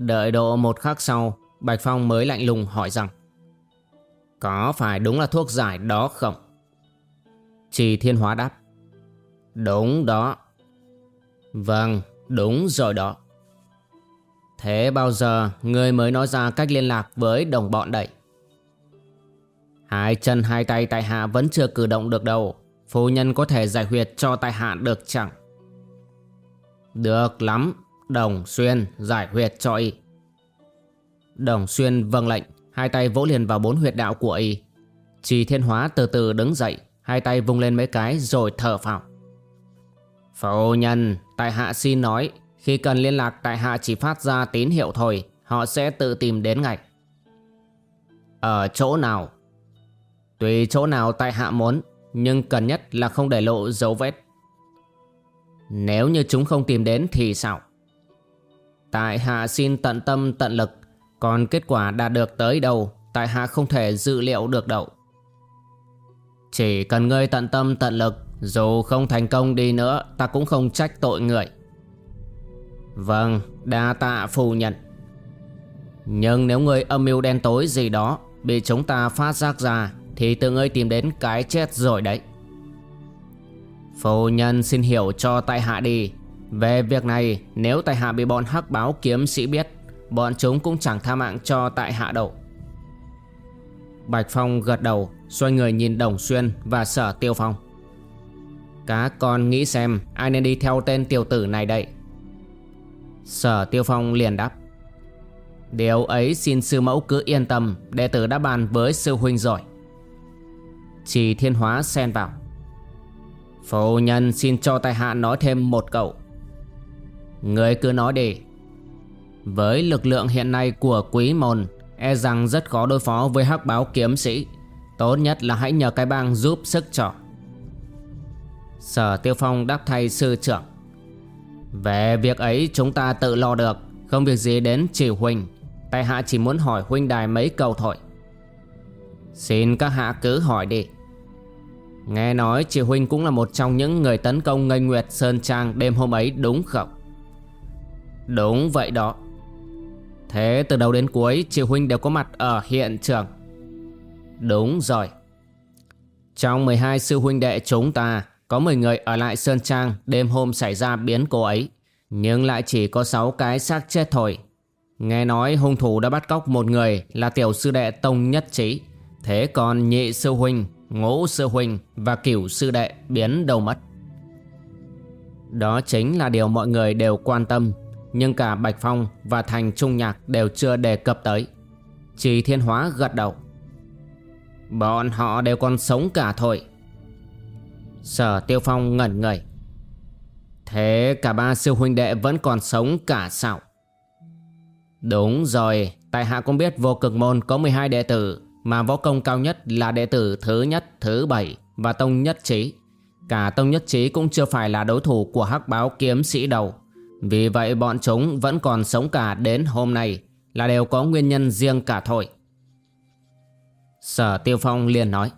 Đợi độ một khắc sau, Bạch Phong mới lạnh lùng hỏi rằng Có phải đúng là thuốc giải đó không? Trì Thiên Hóa đáp Đúng đó Vâng, đúng rồi đó Thế bao giờ ngươi mới nói ra cách liên lạc với đồng bọn đẩy? Hai chân hai tay tại hạ vẫn chưa cử động được đâu Phu nhân có thể giải huyệt cho tại hạ được chẳng? Được lắm Đồng Xuyên giải huyệt cho y. Đồng Xuyên vâng lệnh, Hai tay vỗ liền vào bốn huyệt đạo của y. Trì Thiên Hóa từ từ đứng dậy, Hai tay vung lên mấy cái rồi thở phào. Phu nhân, Tại hạ xin nói, Khi cần liên lạc tại hạ chỉ phát ra tín hiệu thôi, Họ sẽ tự tìm đến ngay Ở chỗ nào? Tùy chỗ nào tại hạ muốn, Nhưng cần nhất là không để lộ dấu vết. Nếu như chúng không tìm đến thì sao? Tại hạ xin tận tâm tận lực, Còn kết quả đạt được tới đâu, Tại hạ không thể dự liệu được đâu. Chỉ cần ngươi tận tâm tận lực, Dù không thành công đi nữa, Ta cũng không trách tội người Vâng đa tạ phủ nhận Nhưng nếu ngươi âm mưu đen tối gì đó, Bị chúng ta phát giác ra, Thì tự ngươi tìm đến cái chết rồi đấy. Phu nhân xin hiểu cho tại hạ đi về việc này, nếu tại hạ bị bọn hắc báo kiếm sĩ biết, Bọn chúng cũng chẳng tha mạng cho tại hạ đâu. Bạch Phong gật đầu, Xoay người nhìn Đồng Xuyên và Sở Tiêu Phong. Các con nghĩ xem Ai nên đi theo tên tiểu tử này đây. Sở Tiêu Phong liền đáp. Điều ấy xin sư mẫu cứ yên tâm, Đệ tử đã bàn với sư huynh rồi. Chỉ thiên hóa xen vào. Phụ nhân xin cho tài hạ nói thêm một câu. Người cứ nói đi. Với lực lượng hiện nay của quý môn E rằng rất khó đối phó với hắc báo kiếm sĩ. Tốt nhất là hãy nhờ cái bang giúp sức cho. Sở Tiêu Phong đáp thay sư trưởng. Về việc ấy chúng ta tự lo được, Không việc gì đến chỉ huynh. Tại hạ chỉ muốn hỏi huynh đài mấy câu thôi. Xin các hạ cứ hỏi đi. Nghe nói chị Huynh cũng là một trong những người tấn công ngây nguyệt Sơn Trang đêm hôm ấy đúng không? Đúng vậy đó. Thế từ đầu đến cuối, chị Huynh đều có mặt ở hiện trường. Đúng rồi. Trong 12 sư huynh đệ chúng ta, Có 10 người ở lại Sơn Trang Đêm hôm xảy ra biến cố ấy, Nhưng lại chỉ có 6 cái xác chết thôi. Nghe nói hung thủ đã bắt cóc một người Là tiểu sư đệ Tông Nhất Trí. Thế còn nhị sư huynh, Ngũ sư huynh Và cửu sư đệ biến đâu mất? Đó chính là điều mọi người đều quan tâm nhưng cả Bạch Phong và Thành Trung Nhạc đều chưa đề cập tới. Chỉ thiên hóa gật đầu. Bọn họ đều còn sống cả thôi. Sở Tiêu Phong ngẩn người. Thế cả ba sư huynh đệ vẫn còn sống cả sao? Đúng rồi Tại hạ cũng biết vô cực môn có 12 đệ tử Mà võ công cao nhất là đệ tử thứ nhất, thứ bảy Và tông nhất trí. Cả tông nhất trí cũng chưa phải là đối thủ của hắc báo kiếm sĩ đầu vì vậy bọn chúng vẫn còn sống cả đến hôm nay là đều có nguyên nhân riêng cả thôi. Sở Tiêu Phong liền nói,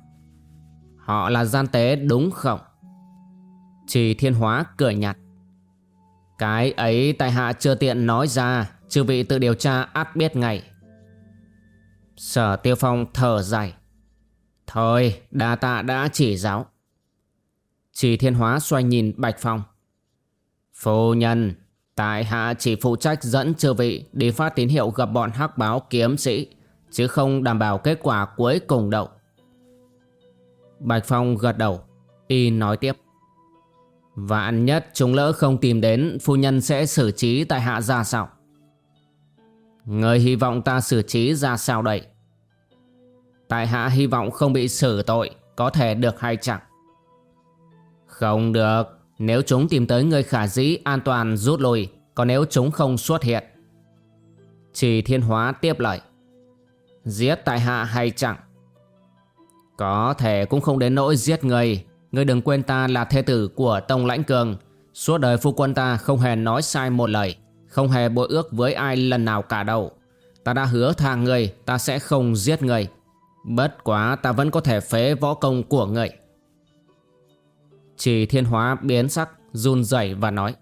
Họ là gian tế đúng không? Chỉ thiên hóa cười nhạt, Cái ấy tại hạ chưa tiện nói ra, Chư vị tự điều tra át biết ngay Sở Tiêu Phong thở dài, Thôi, đa tạ đã chỉ giáo Chỉ thiên hóa xoay nhìn Bạch Phong, Phu nhân Tại hạ chỉ phụ trách dẫn chư vị đi phát tín hiệu gặp bọn hắc báo kiếm sĩ, chứ không đảm bảo kết quả cuối cùng đâu. Bạch Phong gật đầu, y nói tiếp. Vạn nhất chúng lỡ không tìm đến Phu nhân sẽ xử trí tại hạ ra sao Người hy vọng ta xử trí ra sao đây Tại hạ hy vọng không bị xử tội Có thể được hay chẳng Không được nếu chúng tìm tới người khả dĩ an toàn rút lui. Còn nếu chúng không xuất hiện. Trì thiên hóa tiếp lời. Giết tại hạ hay chẳng? Có thể cũng không đến nỗi giết người. Ngươi đừng quên ta là thê tử của Tông Lãnh Cường. Suốt đời phu quân ta không hề nói sai một lời. Không hề bội ước với ai lần nào cả đâu. Ta đã hứa tha người Ta sẽ không giết người, Bất quá ta vẫn có thể phế võ công của người. Chỉ thiên hóa biến sắc Run rẩy và nói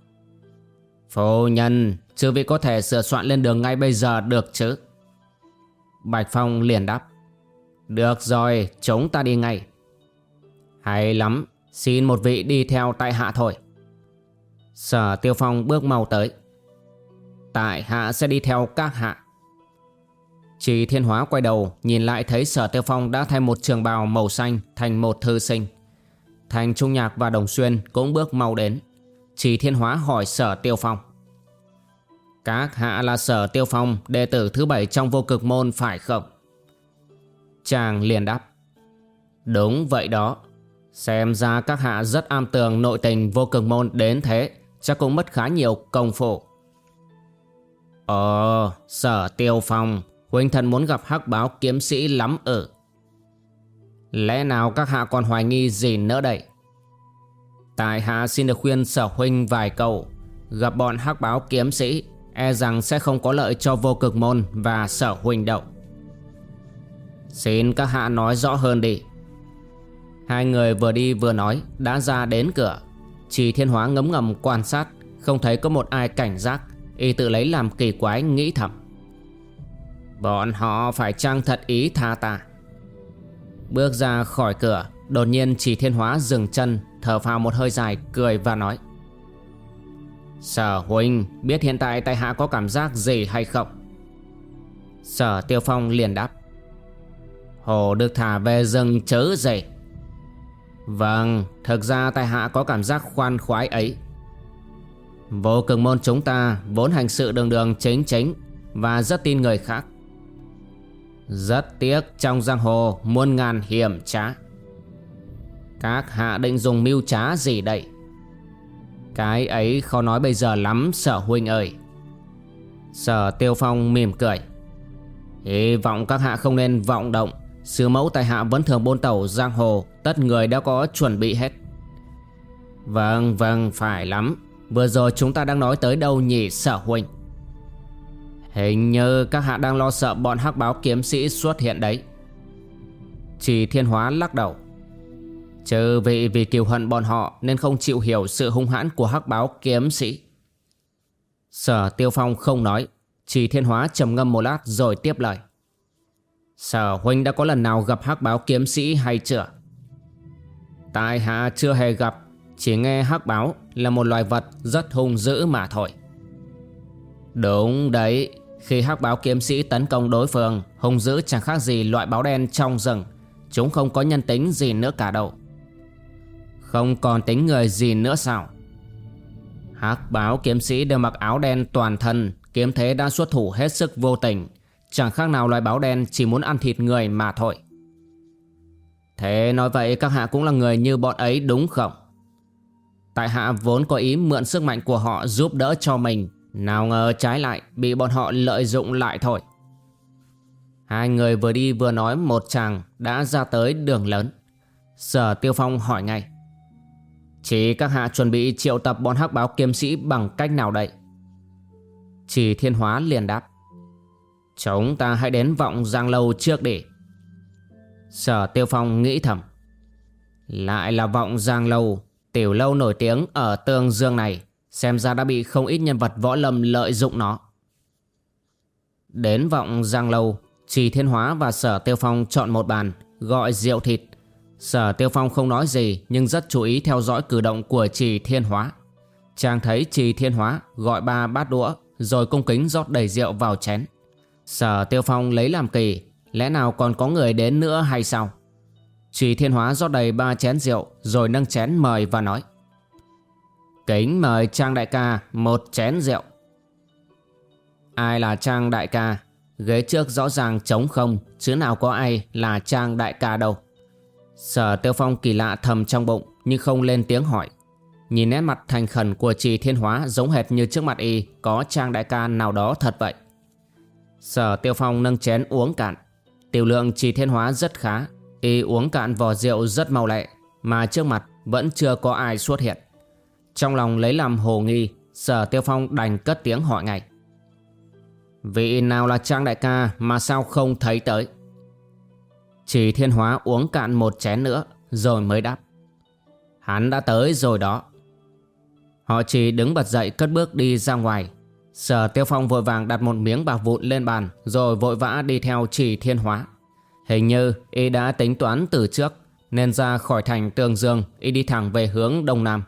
Phu nhân Chư vị có thể sửa soạn lên đường ngay bây giờ được chứ Bạch Phong liền đáp Được rồi chúng ta đi ngay hay lắm, xin một vị đi theo tại hạ thôi. Sở Tiêu Phong bước mau tới. Tại hạ sẽ đi theo các hạ. Chỉ thiên hóa quay đầu nhìn lại thấy sở Tiêu Phong đã thay một trường bào màu xanh thành một thư sinh. Thành Trung Nhạc và Đồng Xuyên cũng bước mau đến. Chỉ thiên hóa hỏi sở Tiêu Phong. Các hạ là sở Tiêu Phong đệ tử thứ bảy trong vô cực môn phải không? Chàng liền đáp. Đúng vậy đó. Xem ra các hạ rất am tường nội tình vô cực môn đến thế Chắc cũng mất khá nhiều công phu Ồ, sở tiêu phong Huynh thần muốn gặp hắc báo kiếm sĩ lắm ở Lẽ nào các hạ còn hoài nghi gì nữa đây? Tại hạ xin được khuyên sở huynh vài câu. Gặp bọn hắc báo kiếm sĩ E rằng sẽ không có lợi cho vô cực môn và sở huynh đậu Xin các hạ nói rõ hơn đi. Hai người vừa đi vừa nói, đã ra đến cửa. Chỉ thiên hóa ngấm ngầm quan sát, Không thấy có một ai cảnh giác, Y tự lấy làm kỳ quái, nghĩ thầm. Bọn họ phải trang thật ý tha ta. Bước ra khỏi cửa Đột nhiên chỉ thiên hóa dừng chân Thở phào một hơi dài cười và nói Sở huynh biết hiện tại tại hạ có cảm giác gì hay không Sở tiêu phong liền đáp Hồ được thả về rừng chớ gì Vâng, thực ra tại hạ có cảm giác khoan khoái ấy. Vô cực môn chúng ta vốn hành sự đường đường chính chính và rất tin người khác. Rất tiếc, trong giang hồ, muôn ngàn hiểm trá. Các hạ định dùng mưu trá gì đây? Cái ấy khó nói bây giờ lắm, sở huynh ơi. Sở tiêu phong mỉm cười. Hy vọng các hạ không nên vọng động sứ mẫu tại hạ vẫn thường bôn tàu giang hồ, Tất người đã có chuẩn bị hết Vâng vâng phải lắm Vừa rồi chúng ta đang nói tới đâu nhỉ, sở huynh Hình như các hạ đang lo sợ bọn hắc báo kiếm sĩ xuất hiện đấy. Chỉ thiên hóa lắc đầu. Trừ vị vì kiều hận bọn họ Nên không chịu hiểu sự hung hãn của hắc báo kiếm sĩ. Sở tiêu phong không nói, Chỉ thiên hóa trầm ngâm một lát rồi tiếp lời. Sở huynh đã có lần nào gặp hắc báo kiếm sĩ hay chưa? Tại hạ chưa hề gặp, Chỉ nghe hắc báo là một loài vật rất hung dữ mà thôi. Đúng đấy khi hắc báo kiếm sĩ tấn công đối phương, Hung dữ chẳng khác gì loại báo đen trong rừng. Chúng không có nhân tính gì nữa cả đâu. Không còn tính người gì nữa sao? Hắc báo kiếm sĩ đều mặc áo đen toàn thân, Kiếm thế đã xuất thủ hết sức vô tình. Chẳng khác nào loài báo đen chỉ muốn ăn thịt người mà thôi. Thế nói vậy các hạ cũng là người như bọn ấy đúng không? Tại hạ vốn có ý mượn sức mạnh của họ giúp đỡ cho mình. Nào ngờ trái lại, bị bọn họ lợi dụng lại thôi. Hai người vừa đi vừa nói một chàng đã ra tới đường lớn. Sở Tiêu Phong hỏi ngay. Chỉ các hạ chuẩn bị triệu tập bọn hắc báo kiếm sĩ bằng cách nào đây? Chỉ thiên hóa liền đáp. Chúng ta hãy đến vọng giang lâu trước đi. Sở Tiêu Phong nghĩ thầm. Lại là vọng giang lâu, Tiểu lâu nổi tiếng ở tương dương này. Xem ra đã bị không ít nhân vật võ lâm lợi dụng nó. Đến vọng giang lâu, Trì Thiên Hóa và Sở Tiêu Phong chọn một bàn, Gọi rượu thịt. Sở Tiêu Phong không nói gì, Nhưng rất chú ý theo dõi cử động của Trì Thiên Hóa. Chàng thấy Trì Thiên Hóa gọi ba bát đũa, Rồi cung kính rót đầy rượu vào chén. Sở Tiêu Phong lấy làm kỳ, Lẽ nào còn có người đến nữa hay sao? Trì thiên hóa rót đầy ba chén rượu, Rồi nâng chén mời và nói. Kính mời Trang đại ca một chén rượu. Ai là Trang đại ca? Ghế trước rõ ràng trống không, Chứ nào có ai là Trang đại ca đâu. Sở tiêu phong kỳ lạ thầm trong bụng, Nhưng không lên tiếng hỏi. Nhìn nét mặt thành khẩn của trì thiên hóa Giống hệt như trước mặt y, Có Trang đại ca nào đó thật vậy. Sở tiêu phong nâng chén uống cạn. Tiểu lượng trì thiên hóa rất khá, Y uống cạn vò rượu rất mau lẹ, Mà trước mặt vẫn chưa có ai xuất hiện. Trong lòng lấy làm hồ nghi, Sở tiêu phong đành cất tiếng hỏi ngay. Vị nào là Trang đại ca mà sao không thấy tới? Chỉ thiên hóa uống cạn một chén nữa Rồi mới đáp. Hắn đã tới rồi đó. Họ chỉ đứng bật dậy cất bước đi ra ngoài. Sở tiêu phong vội vàng đặt một miếng bạc vụn lên bàn Rồi vội vã đi theo chỉ thiên hóa. Hình như y đã tính toán từ trước Nên ra khỏi thành Tường Dương Y đi thẳng về hướng Đông Nam.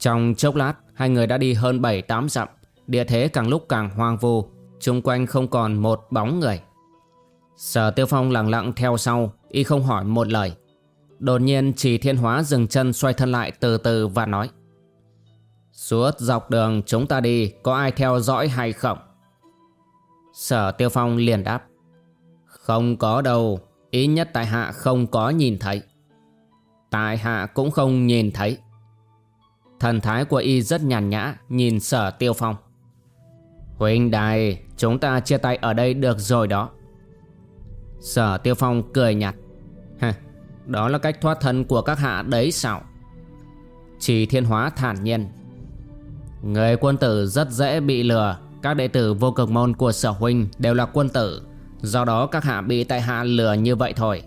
Trong chốc lát, Hai người đã đi hơn 7-8 dặm. Địa thế càng lúc càng hoang vu. Trung quanh không còn một bóng người. Sở Tiêu Phong lặng lặng theo sau, Y không hỏi một lời. Đột nhiên, chỉ thiên hóa dừng chân xoay thân lại từ từ và nói, Suốt dọc đường chúng ta đi, Có ai theo dõi hay không? Sở Tiêu Phong liền đáp, Không có đâu Ý nhất tại hạ không có nhìn thấy. Tại hạ cũng không nhìn thấy. Thần thái của y rất nhàn nhã Nhìn sở tiêu phong. Huynh đài Chúng ta chia tay ở đây được rồi đó. Sở tiêu phong cười nhạt. Hả, Đó là cách thoát thân của các hạ đấy sao? Chỉ thiên hóa thản nhiên. Người quân tử rất dễ bị lừa. Các đệ tử vô cực môn của sở huynh đều là quân tử. Do đó các hạ bị tại hạ lừa như vậy thôi.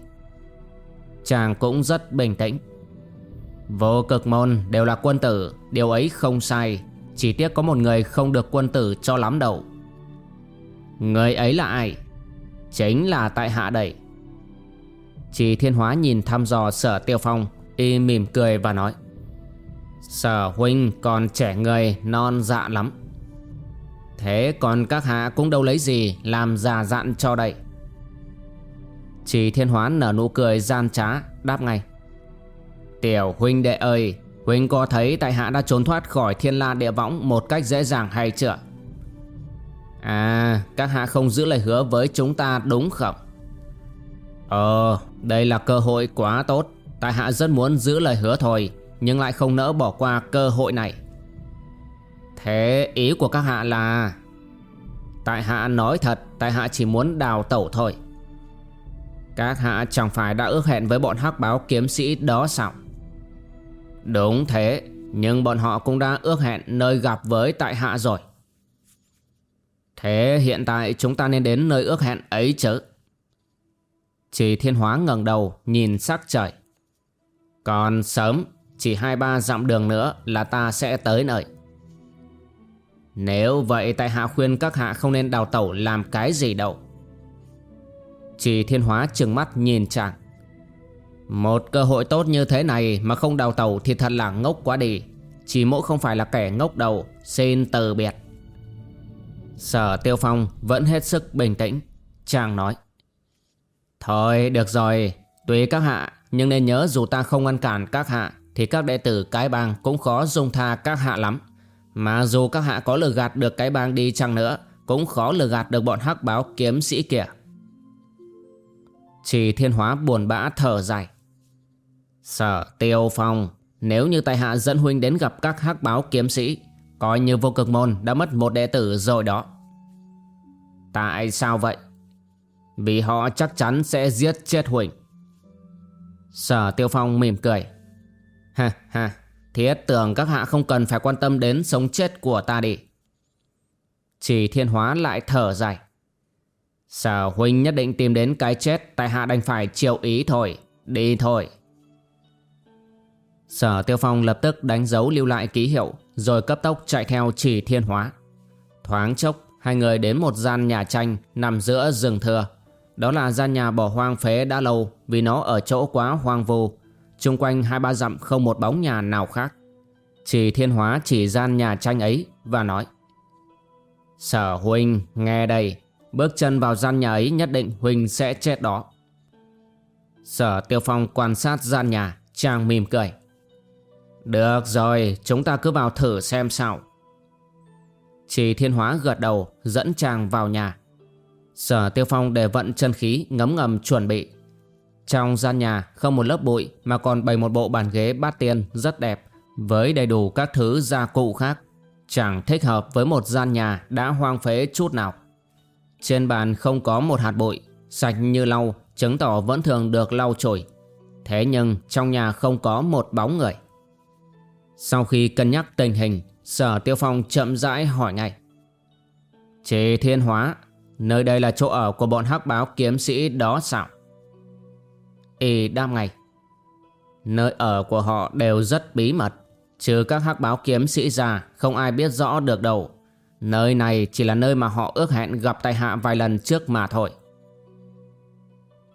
Chàng cũng rất bình tĩnh. Vô cực môn đều là quân tử, Điều ấy không sai. Chỉ tiếc có một người không được quân tử cho lắm đâu. Người ấy là ai? Chính là tại hạ đẩy Chỉ thiên hóa nhìn thăm dò sở tiêu phong, Y mỉm cười và nói, Sở huynh còn trẻ người, non dạ lắm. Thế còn các hạ cũng đâu lấy gì Làm già dặn cho đây? Chỉ thiên hóa nở nụ cười gian trá, Đáp ngay Tiểu huynh đệ ơi, Huynh có thấy tại hạ đã trốn thoát khỏi thiên la địa võng Một cách dễ dàng hay chưa? À các hạ không giữ lời hứa với chúng ta đúng không? Ờ đây là cơ hội quá tốt. Tại hạ rất muốn giữ lời hứa thôi, Nhưng lại không nỡ bỏ qua cơ hội này. Thế ý của các hạ là? Tại hạ nói thật, Tại hạ chỉ muốn đào tẩu thôi. Các hạ chẳng phải đã ước hẹn với bọn hắc báo kiếm sĩ đó sao? Đúng thế, Nhưng bọn họ cũng đã ước hẹn nơi gặp với tại hạ rồi. Thế hiện tại chúng ta nên đến nơi ước hẹn ấy chứ? Chỉ thiên hóa ngẩng đầu nhìn sắc trời. Còn sớm, Chỉ hai ba dặm đường nữa là ta sẽ tới nơi. Nếu vậy tại hạ khuyên các hạ không nên đào tẩu làm cái gì đâu. Chỉ thiên hóa trừng mắt nhìn chàng một cơ hội tốt như thế này mà không đào tàu thì thật là ngốc quá đi. Chỉ mỗi không phải là kẻ ngốc đầu, Xin từ biệt. Sở Tiêu Phong vẫn hết sức bình tĩnh. Chàng nói, Thôi, được rồi. Tùy các hạ, Nhưng nên nhớ dù ta không ngăn cản các hạ Thì các đệ tử cái bang cũng khó dung tha các hạ lắm. Mà dù các hạ có lừa gạt được cái bang đi chăng nữa, Cũng khó lừa gạt được bọn hắc báo kiếm sĩ kìa Chỉ thiên hóa buồn bã thở dài. Sở Tiêu Phong, Nếu như tại hạ dẫn huynh đến gặp các hắc báo kiếm sĩ, Coi như vô cực môn đã mất một đệ tử rồi đó. Tại sao vậy? Vì họ chắc chắn sẽ giết chết huynh. Sở Tiêu Phong mỉm cười. Ha ha, Thiết tưởng các hạ không cần phải quan tâm đến sống chết của ta đi. Chỉ thiên hóa lại thở dài. Sở huynh nhất định tìm đến cái chết, Tại hạ đành phải chịu ý thôi. Đi thôi. Sở Tiêu Phong lập tức đánh dấu lưu lại ký hiệu, Rồi cấp tốc chạy theo chỉ thiên hóa. Thoáng chốc, Hai người đến một gian nhà tranh Nằm giữa rừng thưa. Đó là gian nhà bỏ hoang phế đã lâu Vì nó ở chỗ quá hoang vu. Trung quanh hai ba dặm không một bóng nhà nào khác. Chỉ thiên hóa chỉ gian nhà tranh ấy Và nói, Sở huynh nghe đây. Bước chân vào gian nhà ấy nhất định huynh sẽ chết đó. Sở tiêu phong quan sát gian nhà, Chàng mỉm cười. Được rồi, chúng ta cứ vào thử xem sao. Chỉ thiên hóa gật đầu, dẫn chàng vào nhà. Sở Tiêu Phong để vận chân khí ngấm ngầm chuẩn bị. Trong gian nhà không một lớp bụi mà còn bày một bộ bàn ghế bát tiên rất đẹp với đầy đủ các thứ gia cụ khác. Chẳng thích hợp với một gian nhà đã hoang phế chút nào. Trên bàn không có một hạt bụi, sạch như lau, chứng tỏ vẫn thường được lau chùi. Thế nhưng trong nhà không có một bóng người. Sau khi cân nhắc tình hình, Sở Tiêu Phong chậm rãi hỏi ngay. Chế thiên hóa, nơi đây là chỗ ở của bọn hắc báo kiếm sĩ đó sao? Y đam ngay. Nơi ở của họ đều rất bí mật. Trừ các hắc báo kiếm sĩ ra Không ai biết rõ được đâu Nơi này chỉ là nơi mà họ ước hẹn gặp tài hạ vài lần trước mà thôi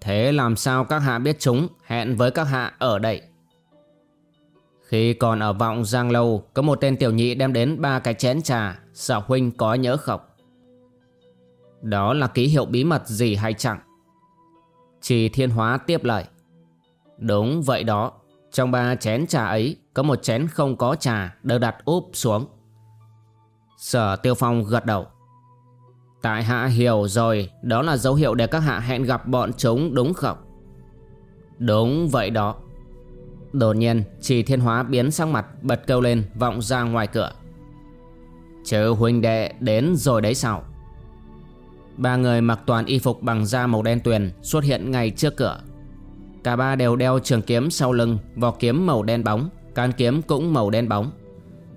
Thế làm sao các hạ biết chúng hẹn với các hạ ở đây? Khi còn ở vọng Giang Lâu, Có một tên tiểu nhị đem đến ba cái chén trà Sở huynh có nhớ không? Đó là ký hiệu bí mật gì hay chẳng? trì thiên hóa tiếp lời. Đúng vậy đó, Trong ba chén trà ấy, có một chén không có trà đều đặt úp xuống. Sở Tiêu Phong gật đầu. Tại hạ hiểu rồi, Đó là dấu hiệu để các hạ hẹn gặp bọn chúng, đúng không? Đúng vậy đó. Đột nhiên trì thiên hóa biến sang mặt Bật kêu lên vọng ra ngoài cửa. Chớ huynh đệ đến rồi đấy sao? Ba người mặc toàn y phục bằng da màu đen tuyền Xuất hiện ngay trước cửa. Cả ba đều đeo trường kiếm sau lưng Vỏ kiếm màu đen bóng Can kiếm cũng màu đen bóng.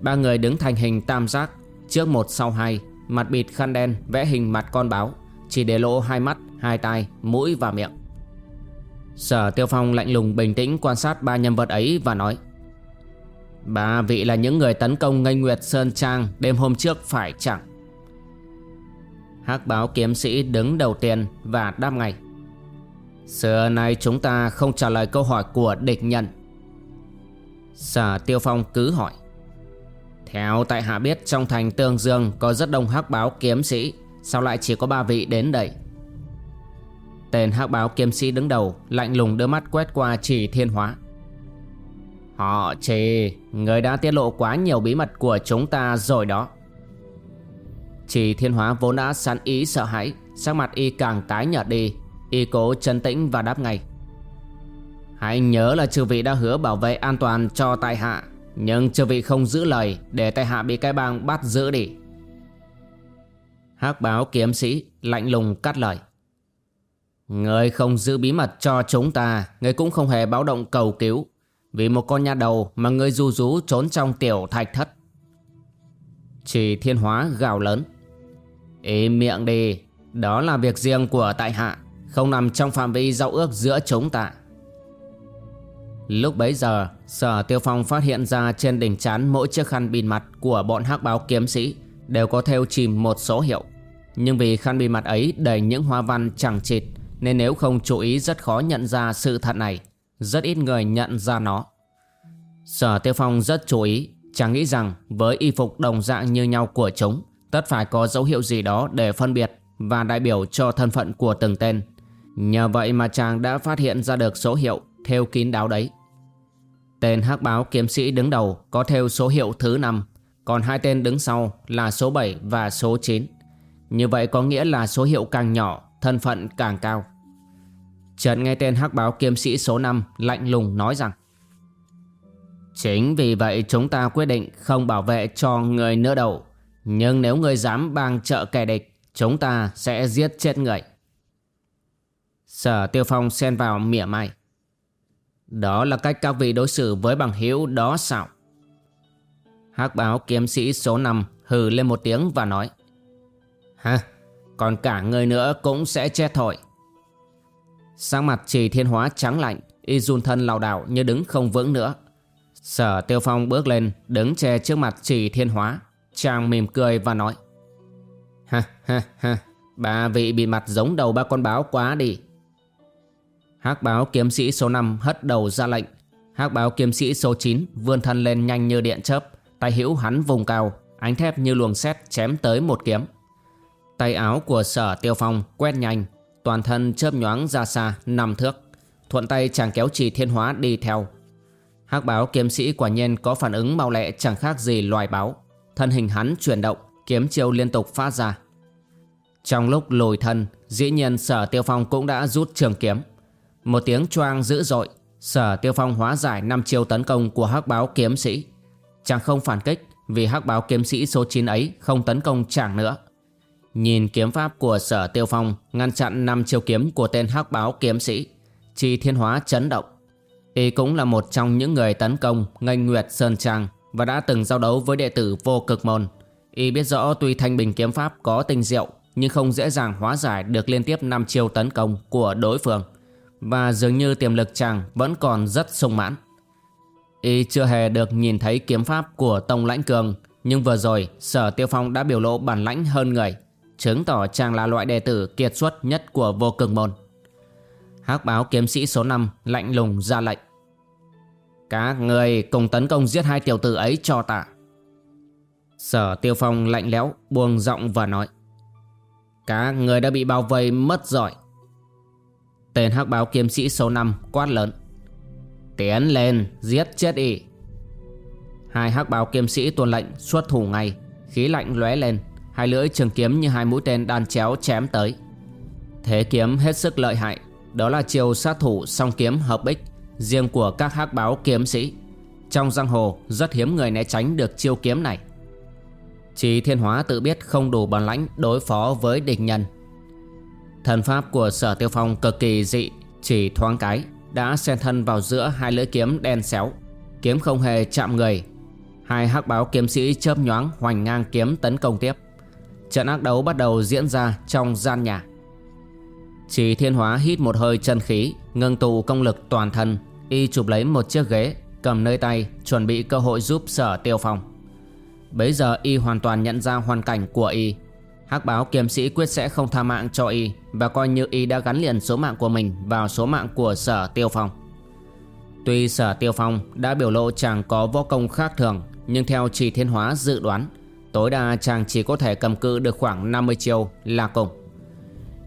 Ba người đứng thành hình tam giác Trước một sau hai Mặt bịt khăn đen vẽ hình mặt con báo Chỉ để lộ hai mắt, hai tai, mũi và miệng. Sở Tiêu Phong lạnh lùng bình tĩnh quan sát ba nhân vật ấy và nói, Ba vị là những người tấn công ngây nguyệt Sơn Trang đêm hôm trước, phải chẳng hắc báo kiếm sĩ đứng đầu tiên và đáp ngay, Xưa nay chúng ta không trả lời câu hỏi của địch nhân. Sở Tiêu Phong cứ hỏi, Theo tại hạ biết trong thành Tương Dương có rất đông hắc báo kiếm sĩ, Sao lại chỉ có ba vị đến đây? Tên hắc báo kiếm sĩ đứng đầu, Lạnh lùng đưa mắt quét qua chỉ thiên hóa. Họ chê Người đã tiết lộ quá nhiều bí mật của chúng ta rồi đó. Chỉ thiên hóa vốn đã sẵn ý sợ hãi, Sắc mặt y càng tái nhợt đi, Y cố chân tĩnh và đáp ngay. Hãy nhớ là chư vị đã hứa bảo vệ an toàn cho tại hạ, Nhưng chư vị không giữ lời Để tại hạ bị cái bang bắt giữ đi. Hắc báo kiếm sĩ lạnh lùng cắt lời. Người không giữ bí mật cho chúng ta, Người cũng không hề báo động cầu cứu. Vì một con nha đầu mà người du rú trốn trong tiểu thạch thất. Chỉ thiên hóa gào lớn. Im miệng đi, Đó là việc riêng của tại hạ, Không nằm trong phạm vi giao ước giữa chúng ta. Lúc bấy giờ, Sở Tiêu Phong phát hiện ra trên đỉnh chán mỗi chiếc khăn bịt mặt của bọn hắc báo kiếm sĩ đều có theo chìm một số hiệu. Nhưng vì khăn bịt mặt ấy đầy những hoa văn chẳng chịt nên nếu không chú ý rất khó nhận ra sự thật này. Rất ít người nhận ra nó. Sở Tiêu Phong rất chú ý, chẳng nghĩ rằng với y phục đồng dạng như nhau của chúng, tất phải có dấu hiệu gì đó để phân biệt và đại biểu cho thân phận của từng tên. Nhờ vậy mà chàng đã phát hiện ra được số hiệu theo kín đáo đấy. Tên hắc báo kiếm sĩ đứng đầu có theo số hiệu thứ 5, còn hai tên đứng sau là số 7 và số 9. Như vậy có nghĩa là số hiệu càng nhỏ, thân phận càng cao chợt nghe tên hắc báo kiếm sĩ số 5 lạnh lùng nói rằng Chính vì vậy chúng ta quyết định không bảo vệ cho người nữa đâu. Nhưng nếu người dám bang trợ kẻ địch, chúng ta sẽ giết chết người. Sở Tiêu Phong xen vào mỉa mai. Đó là cách các vị đối xử với bằng hữu đó sao? hắc báo kiếm sĩ số 5 hừ lên một tiếng và nói Ha, còn cả người nữa cũng sẽ chết thôi. Sang mặt trì thiên hóa trắng lạnh, y run thân lào đảo như đứng không vững nữa. Sở tiêu phong bước lên, đứng che trước mặt trì thiên hóa. Chàng mỉm cười và nói Ha ha ha, ba vị bị mặt giống đầu ba con báo quá đi hắc báo kiếm sĩ số 5 hất đầu ra lệnh hắc báo kiếm sĩ số 9 vươn thân lên nhanh như điện chớp tay hữu hắn vùng cao ánh thép như luồng sét chém tới một kiếm tay áo của sở tiêu phong quét nhanh toàn thân chớp nhoáng ra xa năm thước thuận tay chàng kéo trì thiên hóa đi theo hắc báo kiếm sĩ quả nhiên có phản ứng mau lẹ chẳng khác gì loài báo. Thân hình hắn chuyển động, kiếm chiêu liên tục phát ra. Trong lúc lùi thân, dĩ nhiên sở tiêu phong cũng đã rút trường kiếm. Một tiếng choang dữ dội, sở tiêu phong hóa giải năm chiêu tấn công của hắc báo kiếm sĩ. Chàng không phản kích vì hắc báo kiếm sĩ số 9 ấy không tấn công chàng nữa. Nhìn kiếm pháp của sở tiêu phong, ngăn chặn năm chiêu kiếm của tên hắc báo kiếm sĩ. Chi thiên hóa chấn động. Y cũng là một trong những người tấn công ngành Nguyệt Sơn Trang và đã từng giao đấu với đệ tử vô cực môn. Y biết rõ tuy thanh bình kiếm pháp có tinh diệu, nhưng không dễ dàng hóa giải được liên tiếp năm chiêu tấn công của đối phương. Và dường như tiềm lực chàng vẫn còn rất sung mãn. Y chưa hề được nhìn thấy kiếm pháp của Tông Lãnh Cường, nhưng vừa rồi Sở Tiêu Phong đã biểu lộ bản lãnh hơn người chứng tỏ chàng là loại đệ tử kiệt xuất nhất của vô cực môn. hắc báo kiếm sĩ số 5 lạnh lùng ra lệnh. Các người cùng tấn công giết hai tiểu tử ấy cho ta. Sở Tiêu Phong lạnh lẽo buông giọng và nói. Các người đã bị bao vây mất rồi. Tên hắc báo kiếm sĩ số 5 quát lớn. Tiến lên, giết chết y. Hai hắc báo kiếm sĩ tuân lệnh xuất thủ ngay, khí lạnh lóe lên, hai lưỡi trường kiếm như hai mũi tên đan chéo chém tới. Thế kiếm hết sức lợi hại, đó là chiêu sát thủ song kiếm hợp ích riêng của các hắc báo kiếm sĩ. Trong giang hồ rất hiếm người né tránh được chiêu kiếm này. Chỉ thiên hóa tự biết không đủ bản lãnh đối phó với địch nhân. Thần pháp của sở tiêu phong cực kỳ dị, chỉ thoáng cái đã xen thân vào giữa hai lưỡi kiếm đen xéo. Kiếm không hề chạm người. Hai hắc báo kiếm sĩ chớp nhoáng hoành ngang kiếm tấn công tiếp. Trận ác đấu bắt đầu diễn ra trong gian nhà. Chỉ thiên hóa hít một hơi chân khí, ngưng tụ công lực toàn thân, y chụp lấy một chiếc ghế, cầm nơi tay, chuẩn bị cơ hội giúp sở tiêu phong. Bấy giờ y hoàn toàn nhận ra hoàn cảnh của y. hắc báo kiếm sĩ quyết sẽ không tha mạng cho y và coi như y đã gắn liền số mạng của mình vào số mạng của sở tiêu phong. Tuy sở tiêu phong đã biểu lộ chàng có võ công khác thường nhưng theo trì thiên hóa dự đoán tối đa chàng chỉ có thể cầm cự được khoảng 50 chiêu là cùng.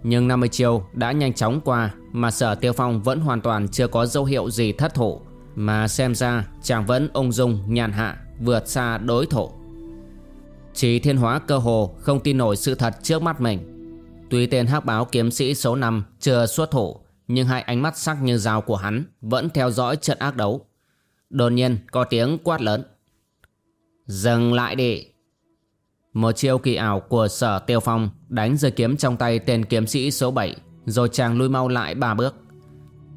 Nhưng 50 chiêu đã nhanh chóng qua mà sở tiêu phong vẫn hoàn toàn chưa có dấu hiệu gì thất thủ, mà xem ra chàng vẫn ung dung, nhàn hạ, vượt xa đối thủ. Chỉ thiên hóa cơ hồ không tin nổi sự thật trước mắt mình. Tuy tên hắc báo kiếm sĩ số 5 chưa xuất thủ, nhưng hai ánh mắt sắc như dao của hắn vẫn theo dõi trận ác đấu. Đột nhiên có tiếng quát lớn. Dừng lại đi. Một chiêu kỳ ảo của sở tiêu phong đánh rơi kiếm trong tay tên kiếm sĩ số 7 rồi chàng lui mau lại ba bước.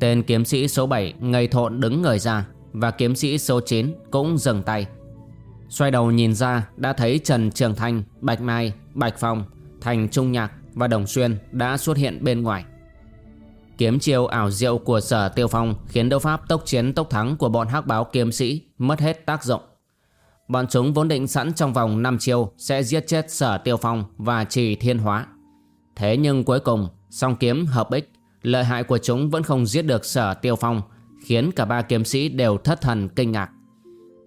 Tên kiếm sĩ số 7 ngây thộn đứng người ra và kiếm sĩ số 9 cũng dừng tay. Xoay đầu nhìn ra đã thấy Trần Trường Thanh, Bạch Mai, Bạch Phong, Thành Trung Nhạc và Đồng Xuyên đã xuất hiện bên ngoài. Kiếm chiêu ảo diệu của sở tiêu phong khiến đấu pháp tốc chiến tốc thắng của bọn hắc báo kiếm sĩ mất hết tác dụng. Bọn chúng vốn định sẵn trong vòng 5 chiêu sẽ giết chết sở tiêu phong và trì thiên hóa. Thế nhưng cuối cùng, song kiếm hợp ích, lợi hại của chúng vẫn không giết được sở tiêu phong, khiến cả ba kiếm sĩ đều thất thần kinh ngạc.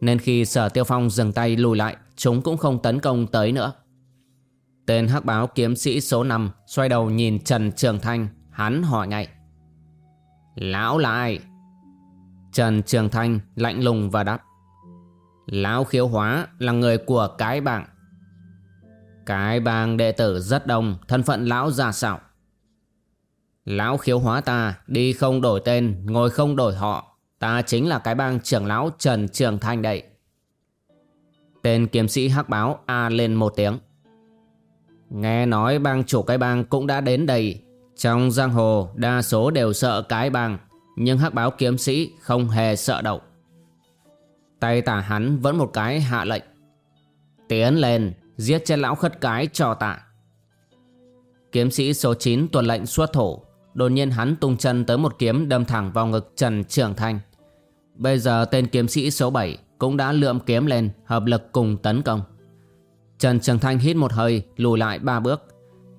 Nên khi sở tiêu phong dừng tay lùi lại, chúng cũng không tấn công tới nữa. Tên hắc báo kiếm sĩ số 5 xoay đầu nhìn Trần Trường Thanh, hắn hỏi ngay. Lão là ai? Trần Trường Thanh lạnh lùng và đáp. Lão khiếu hóa là người của cái bang. Cái bang đệ tử rất đông, Thân phận lão già xạo Lão khiếu hóa ta Đi không đổi tên, Ngồi không đổi họ. Ta chính là cái bang trưởng lão Trần Trường Thanh đây Tên kiếm sĩ hắc báo A lên một tiếng. Nghe nói bang chủ cái bang cũng đã đến đây. Trong giang hồ, đa số đều sợ cái bang, Nhưng hắc báo kiếm sĩ không hề sợ động Tay tả hắn vẫn một cái hạ lệnh. Tiến lên, Giết chết lão khất cái cho tạ. Kiếm sĩ số 9 tuần lệnh xuất thủ. Đột nhiên hắn tung chân tới một kiếm đâm thẳng vào ngực Trần Trường Thanh. Bây giờ tên kiếm sĩ số 7 cũng đã lượm kiếm lên, hợp lực cùng tấn công. Trần Trường Thanh hít một hơi, lùi lại ba bước.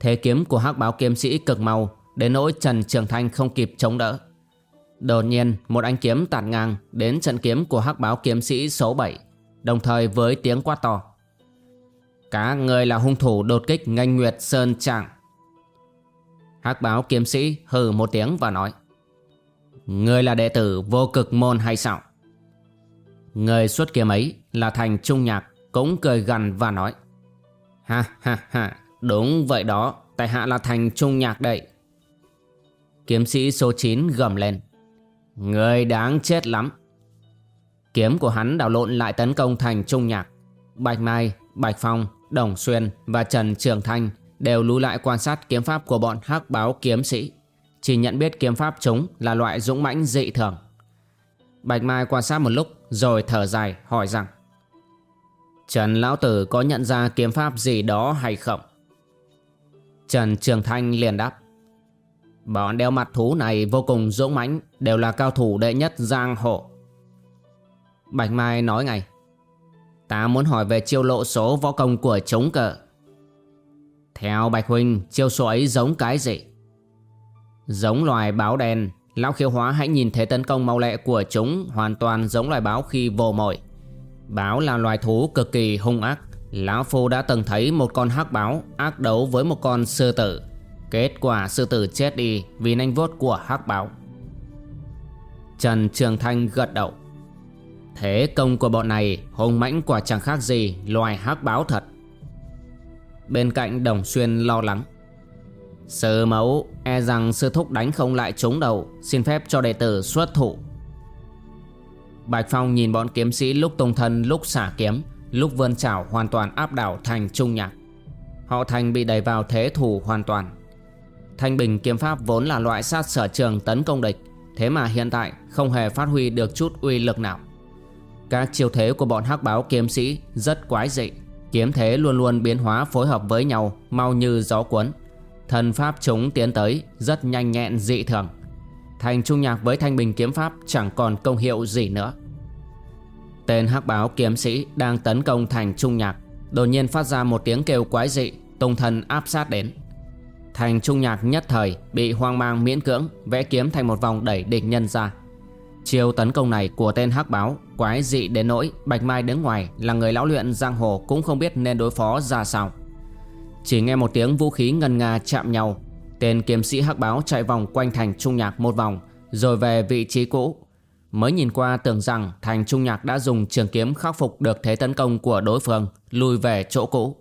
Thế kiếm của hắc báo kiếm sĩ cực mau, Đến nỗi Trần Trường Thanh không kịp chống đỡ. Đột nhiên, một anh kiếm tạt ngang đến trận kiếm của hắc báo kiếm sĩ số 7 Đồng thời với tiếng quát to. Cá người là hung thủ đột kích nganh nguyệt sơn trạng hắc báo kiếm sĩ hừ một tiếng và nói, Người là đệ tử vô cực môn hay sao? Người xuất kiếm ấy là thành trung nhạc Cũng cười gằn và nói, Ha ha ha, Đúng vậy đó, Tại hạ là thành trung nhạc đậy Kiếm sĩ số 9 gầm lên. Người đáng chết lắm Kiếm của hắn đảo lộn lại tấn công thành trung nhạc Bạch Mai, Bạch Phong, Đồng Xuyên và Trần Trường Thanh đều lùi lại quan sát kiếm pháp của bọn hắc báo kiếm sĩ. Chỉ nhận biết kiếm pháp chúng là loại dũng mãnh dị thường. Bạch Mai quan sát một lúc rồi thở dài hỏi rằng Trần Lão Tử có nhận ra kiếm pháp gì đó hay không? Trần Trường Thanh liền đáp Bọn đeo mặt thú này vô cùng dũng mãnh, Đều là cao thủ đệ nhất giang hộ Bạch Mai nói ngay, Ta muốn hỏi về chiêu lộ số võ công của chúng cờ Theo Bạch Huynh Chiêu số ấy giống cái gì? Giống loài báo đen. Lão khiêu hóa hãy nhìn thế tấn công mau lẹ của chúng, Hoàn toàn giống loài báo khi vô mồi. Báo là loài thú cực kỳ hung ác. Lão Phu đã từng thấy một con hắc báo Ác đấu với một con sư tử. Kết quả sư tử chết đi Vì nanh vuốt của hắc báo. Trần Trường Thanh gật đầu. Thế công của bọn này hùng mãnh quả chẳng khác gì loài hắc báo thật. Bên cạnh Đồng Xuyên lo lắng. Sư mẫu e rằng sư thúc đánh không lại chúng đầu Xin phép cho đệ tử xuất thủ. Bạch Phong nhìn bọn kiếm sĩ lúc tung thân, lúc xả kiếm, Lúc vươn chảo hoàn toàn áp đảo thành trung nhạc. Họ thành bị đẩy vào thế thủ hoàn toàn. Thanh bình kiếm pháp vốn là loại sát sở trường tấn công địch, Thế mà hiện tại không hề phát huy được chút uy lực nào. Các chiêu thế của bọn hắc báo kiếm sĩ rất quái dị, Kiếm thế luôn luôn biến hóa phối hợp với nhau, Mau như gió cuốn. Thần pháp chúng tiến tới Rất nhanh nhẹn dị thường. Thành trung nhạc với thanh bình kiếm pháp Chẳng còn công hiệu gì nữa. Tên hắc báo kiếm sĩ Đang tấn công thành trung nhạc, Đột nhiên phát ra một tiếng kêu quái dị Tùng thần áp sát đến. Thành trung nhạc nhất thời, Bị hoang mang miễn cưỡng, Vẽ kiếm thành một vòng đẩy địch nhân ra. Chiêu tấn công này của tên hắc báo, Quái dị đến nỗi Bạch Mai đứng ngoài Là người lão luyện giang hồ Cũng không biết nên đối phó ra sao. Chỉ nghe một tiếng vũ khí ngân nga chạm nhau, Tên kiếm sĩ hắc báo chạy vòng quanh thành trung nhạc một vòng, Rồi về vị trí cũ. Mới nhìn qua tưởng rằng thành trung nhạc đã dùng trường kiếm khắc phục được thế tấn công của đối phương, Lùi về chỗ cũ.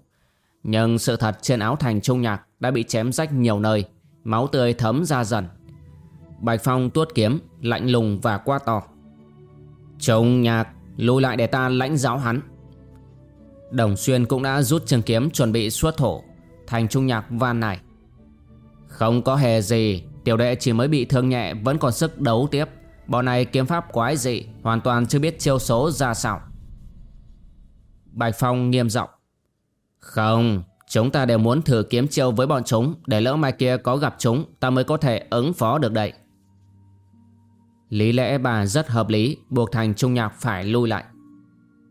Nhưng sự thật trên áo thành trung nhạc đã bị chém rách nhiều nơi, Máu tươi thấm ra dần. Bạch Phong tuốt kiếm, Lạnh lùng và qua to. Trông nhạc Lùi lại để ta lãnh giáo hắn. Đồng Xuyên cũng đã rút trường kiếm Chuẩn bị xuất thổ, Thành trung nhạc van này Không có hề gì, Tiểu đệ chỉ mới bị thương nhẹ, Vẫn còn sức đấu tiếp. Bọn này kiếm pháp quái dị, Hoàn toàn chưa biết chiêu số ra sao. Bạch Phong nghiêm giọng. Không Chúng ta đều muốn thử kiếm chiêu với bọn chúng, Để lỡ mai kia có gặp chúng, Ta mới có thể ứng phó được đây. Lý lẽ bà rất hợp lý, Buộc thành trung nhạc phải lui lại.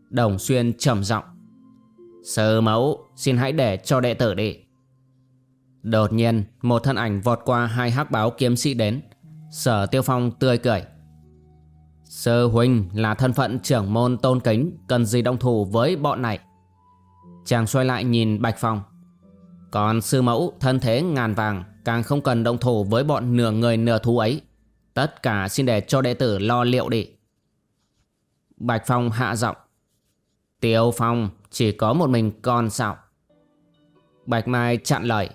Đồng xuyên trầm giọng. Sư mẫu, Xin hãy để cho đệ tử đi. Đột nhiên, Một thân ảnh vọt qua hai hắc báo kiếm sĩ đến. Sở tiêu phong tươi cười. Sư huynh là thân phận trưởng môn tôn kính, Cần gì động thủ với bọn này? Chàng xoay lại nhìn Bạch Phong. Còn sư mẫu thân thế ngàn vàng Càng không cần động thủ với bọn nửa người nửa thú ấy Tất cả xin để cho đệ tử lo liệu đi. Bạch Phong hạ giọng. Tiêu Phong chỉ có một mình con sao? Bạch Mai chặn lời.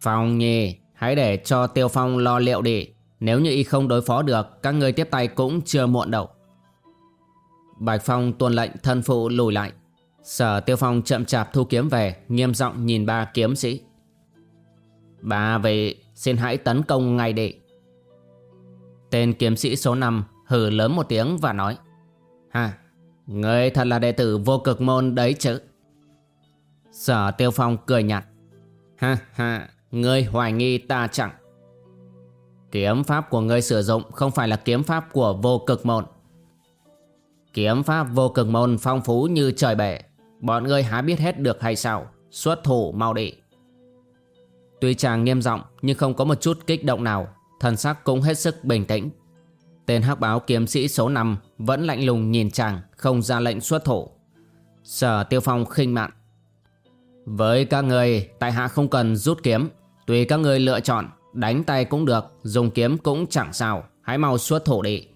Phong nhi, hãy để cho Tiêu Phong lo liệu đi. Nếu như y không đối phó được, các người tiếp tay cũng chưa muộn đâu. Bạch Phong tuân lệnh thân phụ lùi lại. Sở Tiêu Phong chậm chạp thu kiếm về, nghiêm giọng nhìn ba kiếm sĩ. Ba vị, xin hãy tấn công ngay đi. Tên kiếm sĩ số 5 hừ lớn một tiếng và nói Ha, người thật là đệ tử vô cực môn đấy chứ Sở Tiêu Phong cười nhạt Ha ha, ngươi hoài nghi ta chẳng Kiếm pháp của ngươi sử dụng không phải là kiếm pháp của vô cực môn Kiếm pháp vô cực môn phong phú như trời bể Bọn ngươi há biết hết được hay sao? Xuất thủ, mau đi. Tuy chàng nghiêm giọng, nhưng không có một chút kích động nào. Thần sắc cũng hết sức bình tĩnh. Tên hắc báo kiếm sĩ số 5 Vẫn lạnh lùng nhìn chàng, Không ra lệnh xuất thủ. Sở tiêu phong khinh mạn. Với các người, Tại hạ không cần rút kiếm. Tùy các người lựa chọn, Đánh tay cũng được, Dùng kiếm cũng chẳng sao. Hãy mau xuất thủ đi.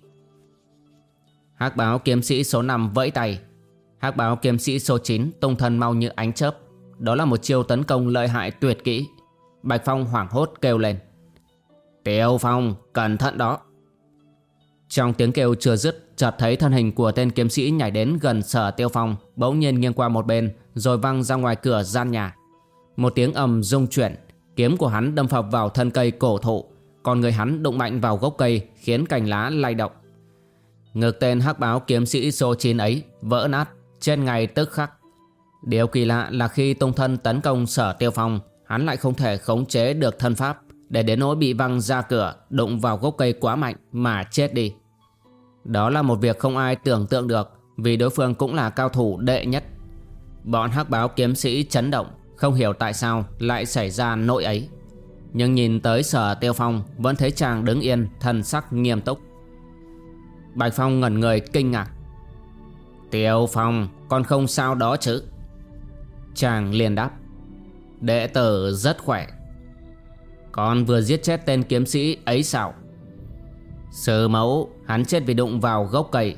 Hắc báo kiếm sĩ số 5 vẫy tay hắc báo kiếm sĩ số 9 tung thân mau như ánh chớp. Đó là một chiêu tấn công lợi hại tuyệt kỹ. Bạch Phong hoảng hốt kêu lên. Tiêu Phong, cẩn thận đó. Trong tiếng kêu chưa dứt, Chợt thấy thân hình của tên kiếm sĩ nhảy đến gần sở Tiêu Phong, Bỗng nhiên nghiêng qua một bên, Rồi văng ra ngoài cửa gian nhà. Một tiếng ầm rung chuyển, Kiếm của hắn đâm phập vào thân cây cổ thụ, Còn người hắn đụng mạnh vào gốc cây, Khiến cành lá lay động. Ngược tên hắc báo kiếm sĩ số 9 ấy vỡ nát trên ngày tức khắc. Điều kỳ lạ là khi tung thân tấn công sở tiêu phong, hắn lại không thể khống chế được thân pháp để đến nỗi bị văng ra cửa, đụng vào gốc cây quá mạnh mà chết đi. Đó là một việc không ai tưởng tượng được vì đối phương cũng là cao thủ đệ nhất. Bọn hắc báo kiếm sĩ chấn động, không hiểu tại sao lại xảy ra nội ấy. Nhưng nhìn tới sở tiêu phong vẫn thấy chàng đứng yên, thần sắc nghiêm túc. Bạch Phong ngẩn người kinh ngạc Tiêu Phong, Con không sao đó chứ? Chàng liền đáp. Đệ tử rất khỏe. Con vừa giết chết tên kiếm sĩ ấy sao? Sư mẫu, Hắn chết vì đụng vào gốc cây.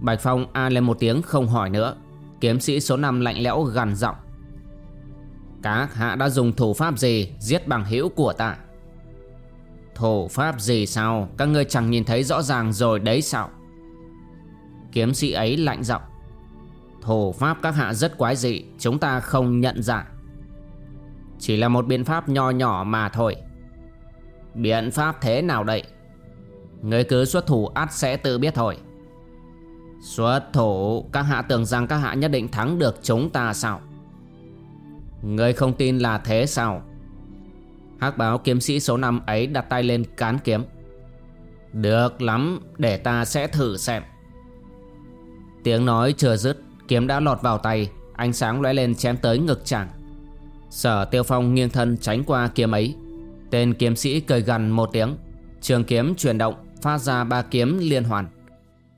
Bạch Phong a lên một tiếng không hỏi nữa. Kiếm sĩ số 5 lạnh lẽo gằn giọng. Các hạ đã dùng thủ pháp gì Giết bằng hữu của ta? Thủ pháp gì sao? Các ngươi chẳng nhìn thấy rõ ràng rồi đấy sao? Kiếm sĩ ấy lạnh giọng. Thủ pháp các hạ rất quái dị, Chúng ta không nhận ra. Chỉ là một biện pháp nho nhỏ mà thôi. Biện pháp thế nào đây? Người cứ xuất thủ át sẽ tự biết thôi. Xuất thủ, Các hạ tưởng rằng các hạ nhất định thắng được chúng ta sao? Người không tin là thế sao? Hắc báo kiếm sĩ số 5 ấy đặt tay lên cán kiếm. Được lắm, Để ta sẽ thử xem. Tiếng nói chưa dứt, Kiếm đã lọt vào tay, Ánh sáng lóe lên chém tới ngực chàng. Sở tiêu phong nghiêng thân tránh qua kiếm ấy. Tên kiếm sĩ cười gần một tiếng. Trường kiếm chuyển động, Phát ra ba kiếm liên hoàn.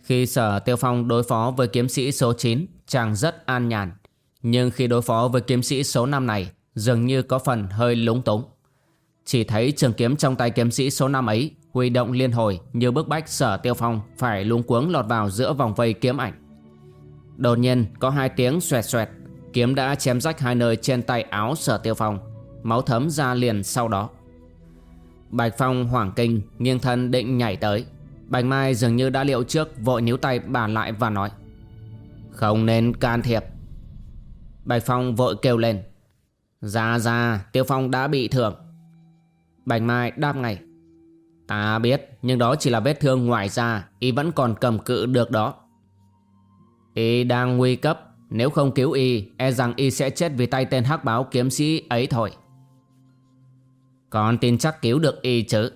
Khi sở tiêu phong đối phó với kiếm sĩ số 9 Chàng rất an nhàn. Nhưng khi đối phó với kiếm sĩ số 5 này, Dường như có phần hơi lúng túng. Chỉ thấy trường kiếm trong tay kiếm sĩ số 5 ấy Huy động liên hồi như bức bách sở tiêu phong Phải luống cuống lọt vào giữa vòng vây kiếm ảnh. Đột nhiên, có hai tiếng xoẹt xoẹt. Kiếm đã chém rách hai nơi trên tay áo sở tiêu phong. Máu thấm ra liền sau đó. Bạch Phong hoảng kinh, Nghiêng thân định nhảy tới. Bạch Mai dường như đã liệu trước, Vội níu tay bà lại và nói, Không nên can thiệp. Bạch Phong vội kêu lên Ra ra Tiêu Phong đã bị thương. Bạch Mai đáp ngay, Ta biết, Nhưng đó chỉ là vết thương ngoài da, Y vẫn còn cầm cự được đó. Y đang nguy cấp. Nếu không cứu Y E rằng Y sẽ chết vì tay tên hắc báo kiếm sĩ ấy thôi. Con tin chắc cứu được Y chứ?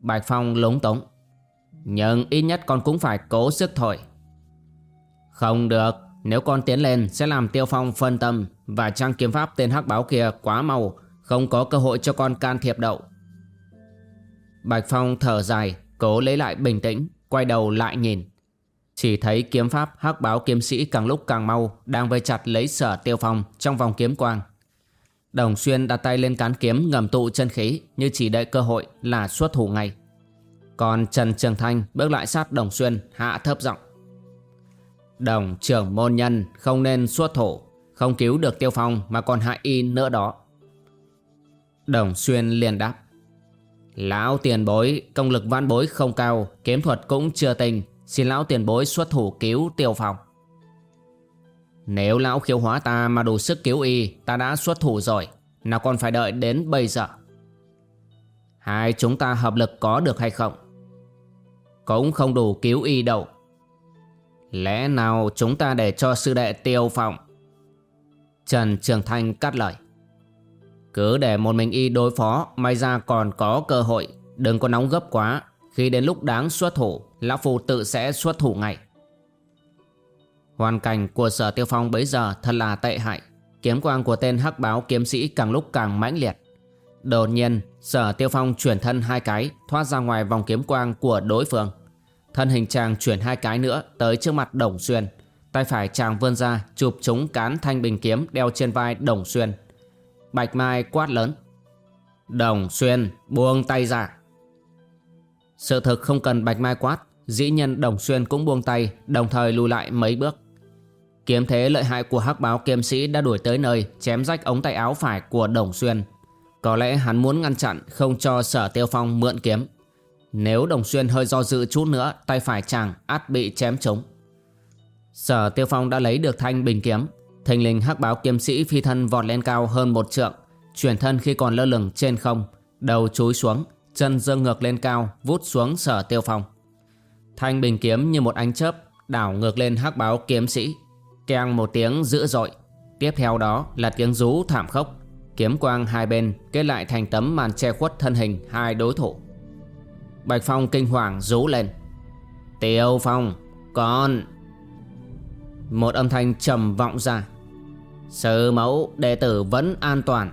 Bạch Phong lúng túng. Nhưng ít nhất con cũng phải cố sức thôi. Không được. Nếu con tiến lên, sẽ làm Tiêu Phong phân tâm Và trang kiếm pháp tên hắc báo kia quá mau, Không có cơ hội cho con can thiệp đậu Bạch Phong thở dài, Cố lấy lại bình tĩnh, Quay đầu lại nhìn chỉ thấy kiếm pháp hắc báo kiếm sĩ càng lúc càng mau, Đang vây chặt lấy sở tiêu phong trong vòng kiếm quang. Đồng xuyên đặt tay lên cán kiếm, ngầm tụ chân khí, Như chỉ đợi cơ hội là xuất thủ ngay. Còn Trần Trường Thanh bước lại sát Đồng Xuyên, hạ thấp giọng. Đồng trưởng môn nhân, không nên xuất thủ, Không cứu được tiêu phong mà còn hại y nữa đó. Đồng Xuyên liền đáp. Lão tiền bối, công lực văn bối không cao, Kiếm thuật cũng chưa tinh Xin lão tiền bối xuất thủ cứu tiêu phong. Nếu lão khiếu hóa ta mà đủ sức cứu y, Ta đã xuất thủ rồi. Nào còn phải đợi đến bây giờ. Hai chúng ta hợp lực có được hay không? Cũng không đủ cứu y đâu. Lẽ nào chúng ta để cho sư đệ tiêu phong? Trần Trường Thanh cắt lời. Cứ để một mình y đối phó, May ra còn có cơ hội. Đừng có nóng gấp quá. Khi đến lúc đáng xuất thủ Lão Phu tự sẽ xuất thủ ngay. Hoàn cảnh của sở tiêu phong bấy giờ thật là tệ hại. Kiếm quang của tên hắc báo kiếm sĩ càng lúc càng mãnh liệt. Đột nhiên, sở tiêu phong chuyển thân hai cái, Thoát ra ngoài vòng kiếm quang của đối phương. Thân hình chàng chuyển hai cái nữa Tới trước mặt Đồng Xuyên. Tay phải chàng vươn ra, chụp trúng cán thanh bình kiếm Đeo trên vai Đồng Xuyên. Bạch Mai quát lớn. Đồng Xuyên, buông tay ra. Sự thực không cần Bạch Mai quát. Dĩ nhân Đồng Xuyên cũng buông tay Đồng thời lùi lại mấy bước Kiếm thế lợi hại của hắc báo kiếm sĩ đã đuổi tới nơi chém rách ống tay áo phải của Đồng Xuyên. Có lẽ hắn muốn ngăn chặn không cho sở tiêu phong mượn kiếm. Nếu Đồng Xuyên hơi do dự chút nữa tay phải chàng át bị chém trúng. Sở tiêu phong đã lấy được thanh bình kiếm. Thành linh hắc báo kiếm sĩ phi thân vọt lên cao hơn một trượng. Chuyển thân khi còn lơ lửng trên không. Đầu chúi xuống, chân dâng ngược lên cao vút xuống sở tiêu phong. Thanh bình kiếm như một ánh chớp, đảo ngược lên hắc báo kiếm sĩ. Keng một tiếng dữ dội. Tiếp theo đó là tiếng rú thảm khốc. Kiếm quang hai bên kết lại thành tấm màn che khuất thân hình hai đối thủ. Bạch Phong kinh hoàng rú lên. Tiêu Phong, Con. Một âm thanh trầm vọng ra. Sư mẫu, đệ tử vẫn an toàn.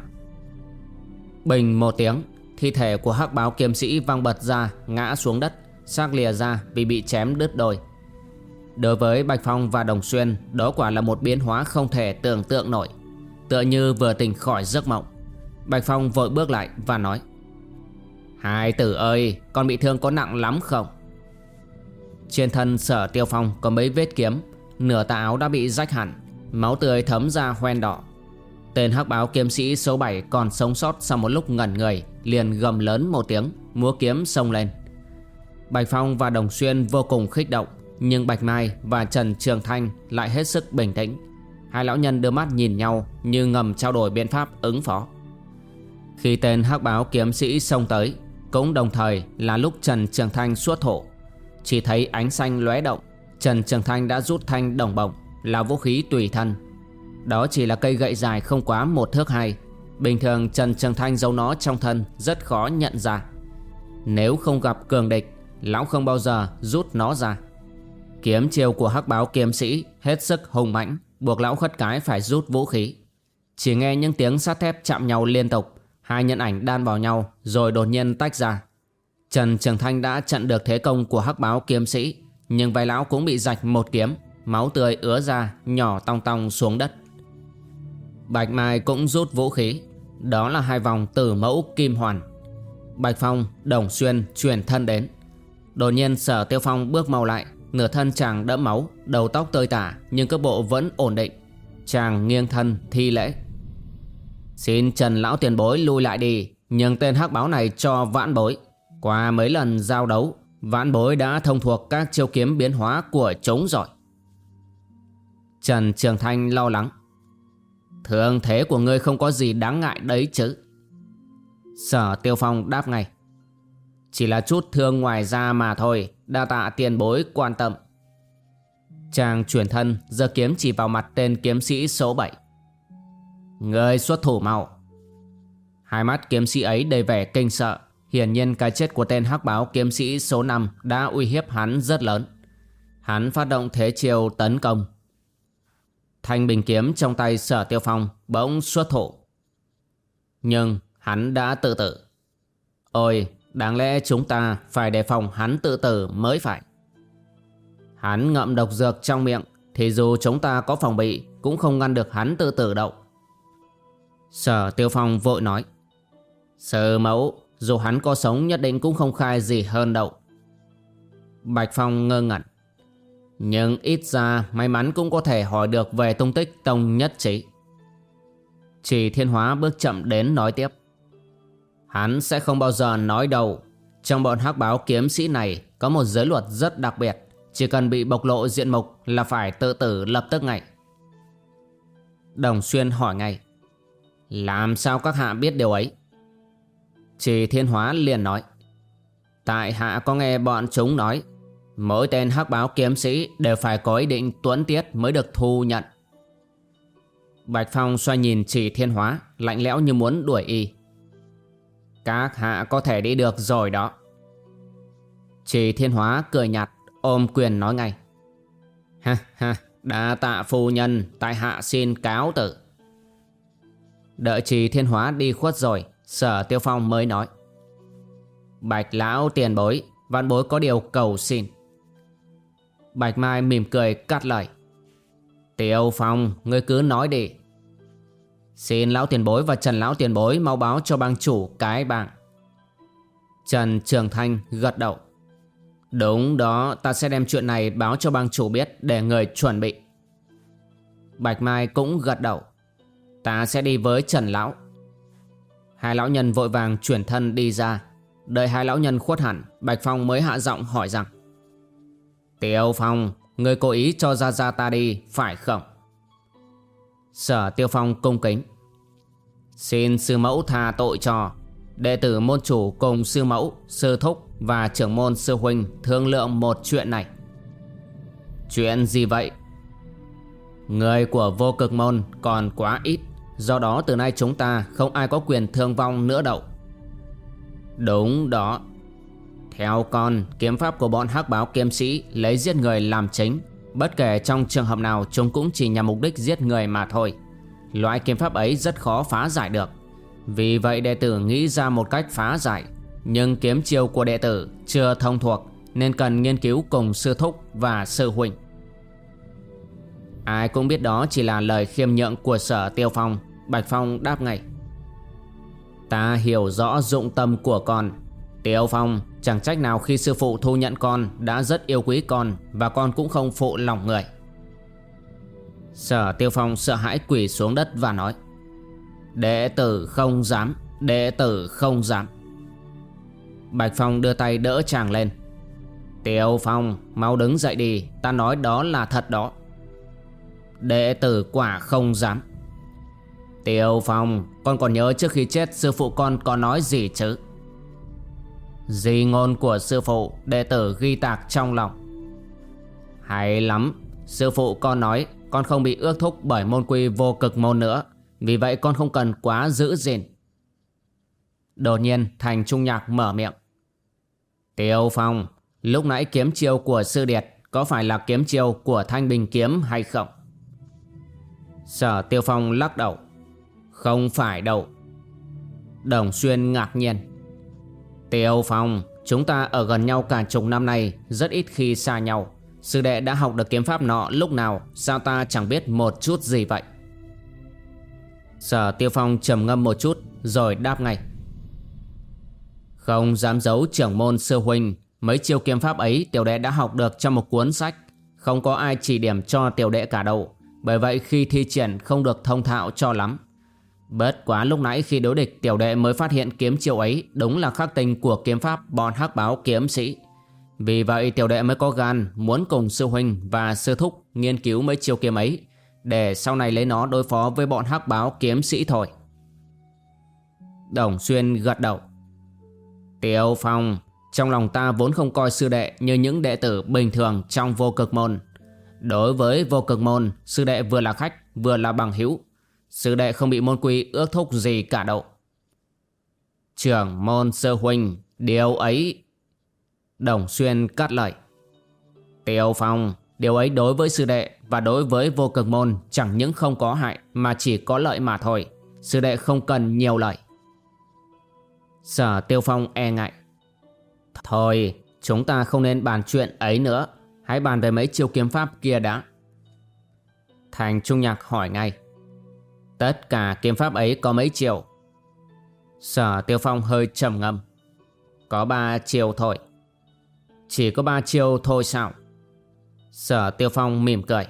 Bình một tiếng, Thi thể của hắc báo kiếm sĩ văng bật ra, Ngã xuống đất xác lìa ra vì bị chém đứt đôi. Đối với Bạch Phong và Đồng Xuyên, Đó quả là một biến hóa không thể tưởng tượng nổi. Tựa như vừa tỉnh khỏi giấc mộng. Bạch Phong vội bước lại và nói, Hai tử ơi, Con bị thương có nặng lắm không? Trên thân sở tiêu phong có mấy vết kiếm, Nửa tà áo đã bị rách hẳn, Máu tươi thấm ra hoen đỏ. Tên hắc báo kiếm sĩ số 7 còn sống sót sau một lúc ngẩn người, Liền gầm lớn một tiếng, Múa kiếm xông lên. Bạch Phong và Đồng Xuyên vô cùng khích động, nhưng Bạch Mai và Trần Trường Thanh lại hết sức bình tĩnh. Hai lão nhân đưa mắt nhìn nhau như ngầm trao đổi biện pháp ứng phó. Khi tên hắc báo kiếm sĩ xông tới, Cũng đồng thời là lúc Trần Trường Thanh xuất thổ Chỉ thấy ánh xanh lóe động, Trần Trường Thanh đã rút thanh đồng bổng, Là vũ khí tùy thân. Đó chỉ là cây gậy dài không quá một thước hai. Bình thường Trần Trường Thanh giấu nó trong thân Rất khó nhận ra. Nếu không gặp cường địch Lão không bao giờ rút nó ra Kiếm chiêu của hắc báo kiếm sĩ hết sức hùng mãnh, buộc lão khất cái phải rút vũ khí. Chỉ nghe những tiếng sắt thép chạm nhau liên tục, hai nhân ảnh đan vào nhau rồi đột nhiên tách ra. Trần Trường Thanh đã chặn được thế công của hắc báo kiếm sĩ, nhưng vai lão cũng bị rạch một kiếm, máu tươi ứa ra, nhỏ tong tong xuống đất. Bạch Mai cũng rút vũ khí, đó là hai vòng tử mẫu kim hoàn. Bạch Phong, Đồng Xuyên chuyển thân đến. Đột nhiên, sở tiêu phong bước mau lại. Nửa thân chàng đẫm máu, Đầu tóc tơi tả, Nhưng cơ bộ vẫn ổn định. Chàng nghiêng thân thi lễ. Xin Trần Lão tiền bối lui lại đi, Nhưng tên hắc báo này cho vãn bối. Qua mấy lần giao đấu, Vãn bối đã thông thuộc các chiêu kiếm biến hóa của chúng rồi. Trần Trường Thanh lo lắng. Thường thế của ngươi không có gì đáng ngại đấy chứ. Sở Tiêu Phong đáp ngay. Chỉ là chút thương ngoài da mà thôi, Đa tạ tiền bối quan tâm. Chàng chuyển thân, giơ kiếm chỉ vào mặt tên kiếm sĩ số 7 Người xuất thủ mau. Hai mắt kiếm sĩ ấy đầy vẻ kinh sợ. Hiển nhiên cái chết của tên hắc báo kiếm sĩ số 5 đã uy hiếp hắn rất lớn. Hắn phát động thế chiều tấn công. Thanh bình kiếm trong tay sở tiêu phong bỗng xuất thủ. Nhưng hắn đã tự tử. Ôi Đáng lẽ chúng ta phải đề phòng hắn tự tử mới phải. Hắn ngậm độc dược trong miệng Thì dù chúng ta có phòng bị Cũng không ngăn được hắn tự tử đâu. Sở Tiêu Phong vội nói, Sở mẫu, Dù hắn có sống nhất định cũng không khai gì hơn đâu. Bạch Phong ngơ ngẩn, Nhưng ít ra may mắn cũng có thể hỏi được về tung tích Tông Nhất Trí. Chỉ thiên hóa bước chậm đến nói tiếp Hắn sẽ không bao giờ nói đâu. Trong bọn hắc báo kiếm sĩ này, Có một giới luật rất đặc biệt. Chỉ cần bị bộc lộ diện mục Là phải tự tử lập tức ngay. Đồng Xuyên hỏi ngay, Làm sao các hạ biết điều ấy? Chỉ thiên hóa liền nói, Tại hạ có nghe bọn chúng nói, Mỗi tên hắc báo kiếm sĩ Đều phải có ý định tuấn tiết Mới được thu nhận. Bạch Phong xoay nhìn chỉ thiên hóa, Lạnh lẽo như muốn đuổi y các hạ có thể đi được rồi đó. Chỉ thiên hóa cười nhạt, Ôm quyền nói ngay. Ha ha, Đa tạ phu nhân, Tại hạ xin cáo tử. Đợi trì thiên hóa đi khuất rồi, Sở tiêu phong mới nói. Bạch lão tiền bối, Văn bối có điều cầu xin. Bạch Mai mỉm cười cắt lời. Tiêu phong, Ngươi cứ nói đi. Xin lão tiền bối và Trần lão tiền bối mau báo cho bang chủ cái bạn. Trần Trường Thanh gật đầu. Đúng đó, ta sẽ đem chuyện này báo cho bang chủ biết để người chuẩn bị. Bạch Mai cũng gật đầu. Ta sẽ đi với Trần Lão. Hai lão nhân vội vàng chuyển thân đi ra. Đợi hai lão nhân khuất hẳn, Bạch Phong mới hạ giọng hỏi rằng, Tiêu Phong, Người cố ý cho ra ra ta đi, Phải không? Sở Tiêu Phong cung kính. Xin sư mẫu tha tội cho. Đệ tử môn chủ cùng sư mẫu, Sư thúc và trưởng môn sư huynh Thương lượng một chuyện này. Chuyện gì vậy? Người của vô cực môn còn quá ít, Do đó từ nay chúng ta không ai có quyền thương vong nữa đâu. Đúng đó. Theo con, kiếm pháp của bọn hắc báo kiếm sĩ Lấy giết người làm chính Bất kể trong trường hợp nào, Chúng cũng chỉ nhằm mục đích giết người mà thôi. Loại kiếm pháp ấy rất khó phá giải được. Vì vậy đệ tử nghĩ ra một cách phá giải. Nhưng kiếm chiêu của đệ tử chưa thông thuộc, Nên cần nghiên cứu cùng sư thúc và sư huynh. Ai cũng biết đó chỉ là lời khiêm nhượng của sở tiêu phong. Bạch Phong đáp ngay. Ta hiểu rõ dụng tâm của con. Tiêu Phong, chẳng trách nào khi sư phụ thu nhận con Đã rất yêu quý con Và con cũng không phụ lòng người. Sở Tiêu Phong sợ hãi quỳ xuống đất và nói, Đệ tử không dám, Đệ tử không dám. Bạch Phong đưa tay đỡ chàng lên Tiêu Phong, mau đứng dậy đi, Ta nói đó là thật đó. Đệ tử quả không dám. Tiêu Phong, Con còn nhớ trước khi chết sư phụ con có nói gì chứ? Di ngôn của sư phụ Đệ tử ghi tạc trong lòng. Hay lắm, Sư phụ con nói Con không bị ước thúc bởi môn quy vô cực môn nữa, Vì vậy con không cần quá giữ gìn. Đột nhiên, Thành Trung Nhạc mở miệng. Tiêu Phong, Lúc nãy kiếm chiêu của sư điệt Có phải là kiếm chiêu của Thanh Bình Kiếm hay không? Sở Tiêu Phong lắc đầu. Không phải đâu. Đồng Xuyên ngạc nhiên. Tiêu Phong, Chúng ta ở gần nhau cả chục năm nay, Rất ít khi xa nhau. Sư đệ đã học được kiếm pháp nọ lúc nào, Sao ta chẳng biết một chút gì vậy? Sở Tiêu Phong trầm ngâm một chút, Rồi đáp ngay. Không dám giấu trưởng môn sư huynh, Mấy chiêu kiếm pháp ấy tiểu đệ đã học được trong một cuốn sách. Không có ai chỉ điểm cho tiểu đệ cả đâu, bởi vậy khi thi triển không được thông thạo cho lắm. Bất quá lúc nãy khi đối địch tiểu đệ mới phát hiện kiếm chiêu ấy Đúng là khắc tinh của kiếm pháp bọn hắc báo kiếm sĩ. Vì vậy tiểu đệ mới có gan muốn cùng sư huynh và sư thúc nghiên cứu mấy chiêu kiếm ấy Để sau này lấy nó đối phó với bọn hắc báo kiếm sĩ thôi. Đồng Xuyên gật đầu. Tiểu Phong Trong lòng ta vốn không coi sư đệ như những đệ tử bình thường trong vô cực môn. Đối với vô cực môn, sư đệ vừa là khách, vừa là bằng hữu. Sư đệ không bị môn quy ước thúc gì cả đâu. Trưởng môn sơ huynh, điều ấy... Đồng Xuyên cắt lời. Tiêu Phong, điều ấy đối với sư đệ và đối với vô cực môn chẳng những không có hại mà chỉ có lợi mà thôi. Sư đệ không cần nhiều lời. Sở Tiêu Phong e ngại. Thôi, chúng ta không nên bàn chuyện ấy nữa. Hãy bàn về mấy chiêu kiếm pháp kia đã Thành Trung Nhạc hỏi ngay Tất cả kiếm pháp ấy có mấy chiều? Sở Tiêu Phong hơi trầm ngâm. Có ba chiều thôi. Chỉ có ba chiều thôi sao? Sở Tiêu Phong mỉm cười.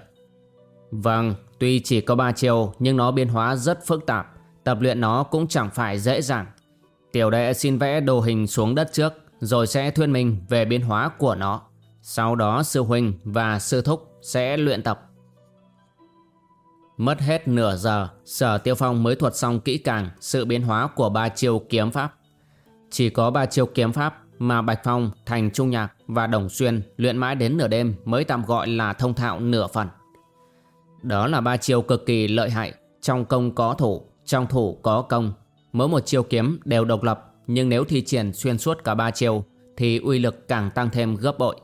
Vâng Tuy chỉ có ba chiều, Nhưng nó biến hóa rất phức tạp. Tập luyện nó cũng chẳng phải dễ dàng. Tiểu đệ xin vẽ đồ hình xuống đất trước, Rồi sẽ thuyết minh về biến hóa của nó. Sau đó sư huynh và sư thúc sẽ luyện tập. Mất hết nửa giờ, Sở Tiêu Phong mới thuật xong kỹ càng sự biến hóa của ba chiêu kiếm pháp. Chỉ có ba chiêu kiếm pháp mà Bạch Phong, Thành Trung Nhạc và Đồng Xuyên luyện mãi đến nửa đêm mới tạm gọi là thông thạo nửa phần. Đó là ba chiêu cực kỳ lợi hại, trong công có thủ, trong thủ có công. Mỗi một chiêu kiếm đều độc lập, nhưng nếu thi triển xuyên suốt cả ba chiêu thì uy lực càng tăng thêm gấp bội.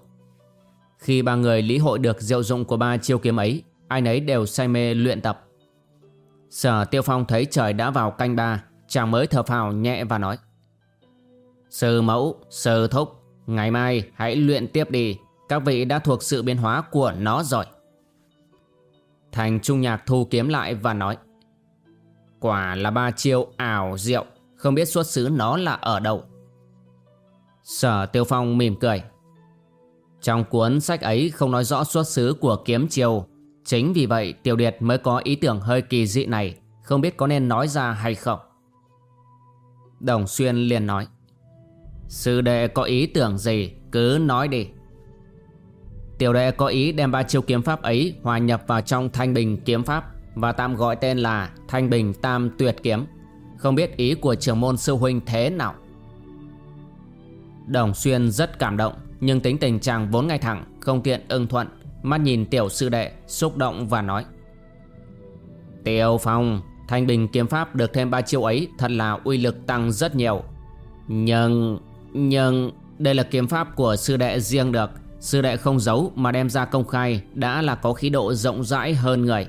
Khi ba người lý hội được diệu dụng của ba chiêu kiếm ấy, ai nấy đều say mê luyện tập. Sở Tiêu Phong thấy trời đã vào canh ba, chàng mới thở phào nhẹ và nói. Sư mẫu, sư thúc, ngày mai hãy luyện tiếp đi, các vị đã thuộc sự biến hóa của nó rồi. Thành Trung Nhạc thu kiếm lại và nói. Quả là ba chiêu ảo diệu, không biết xuất xứ nó là ở đâu. Sở Tiêu Phong mỉm cười. Trong cuốn sách ấy không nói rõ xuất xứ của kiếm chiêu Chính vì vậy, Tiểu Điệt mới có ý tưởng hơi kỳ dị này, Không biết có nên nói ra hay không. Đồng Xuyên liền nói, Sư đệ có ý tưởng gì, cứ nói đi. Tiểu đệ có ý đem ba chiêu kiếm pháp ấy hòa nhập vào trong thanh bình kiếm pháp, Và tạm gọi tên là thanh bình tam tuyệt kiếm. Không biết ý của trưởng môn sư huynh thế nào. Đồng Xuyên rất cảm động, Nhưng tính tình chàng vốn ngay thẳng, Không tiện ưng thuận. Mắt nhìn tiểu sư đệ, xúc động và nói, Tiểu Phong, Thanh bình kiếm pháp được thêm ba chiêu ấy Thật là uy lực tăng rất nhiều. Nhưng Nhưng đây là kiếm pháp của sư đệ riêng được. Sư đệ không giấu mà đem ra công khai Đã là có khí độ rộng rãi hơn người.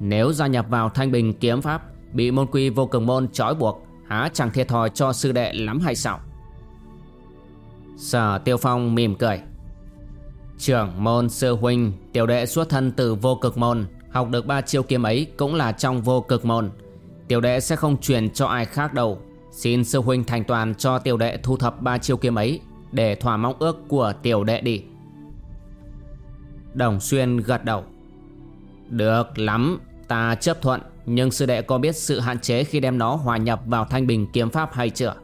Nếu gia nhập vào thanh bình kiếm pháp, Bị môn quy vô cường môn trói buộc, Há chẳng thiệt thòi cho sư đệ lắm hay sao? Sở Tiêu Phong mỉm cười Trưởng môn sư huynh, Tiểu đệ xuất thân từ vô cực môn, Học được ba chiêu kiếm ấy cũng là trong vô cực môn. Tiểu đệ sẽ không truyền cho ai khác đâu. Xin sư huynh thành toàn cho tiểu đệ thu thập ba chiêu kiếm ấy Để thỏa mong ước của tiểu đệ đi. Đồng Xuyên gật đầu. Được lắm, Ta chấp thuận, Nhưng sư đệ có biết sự hạn chế khi đem nó hòa nhập vào thanh bình kiếm pháp hay chưa?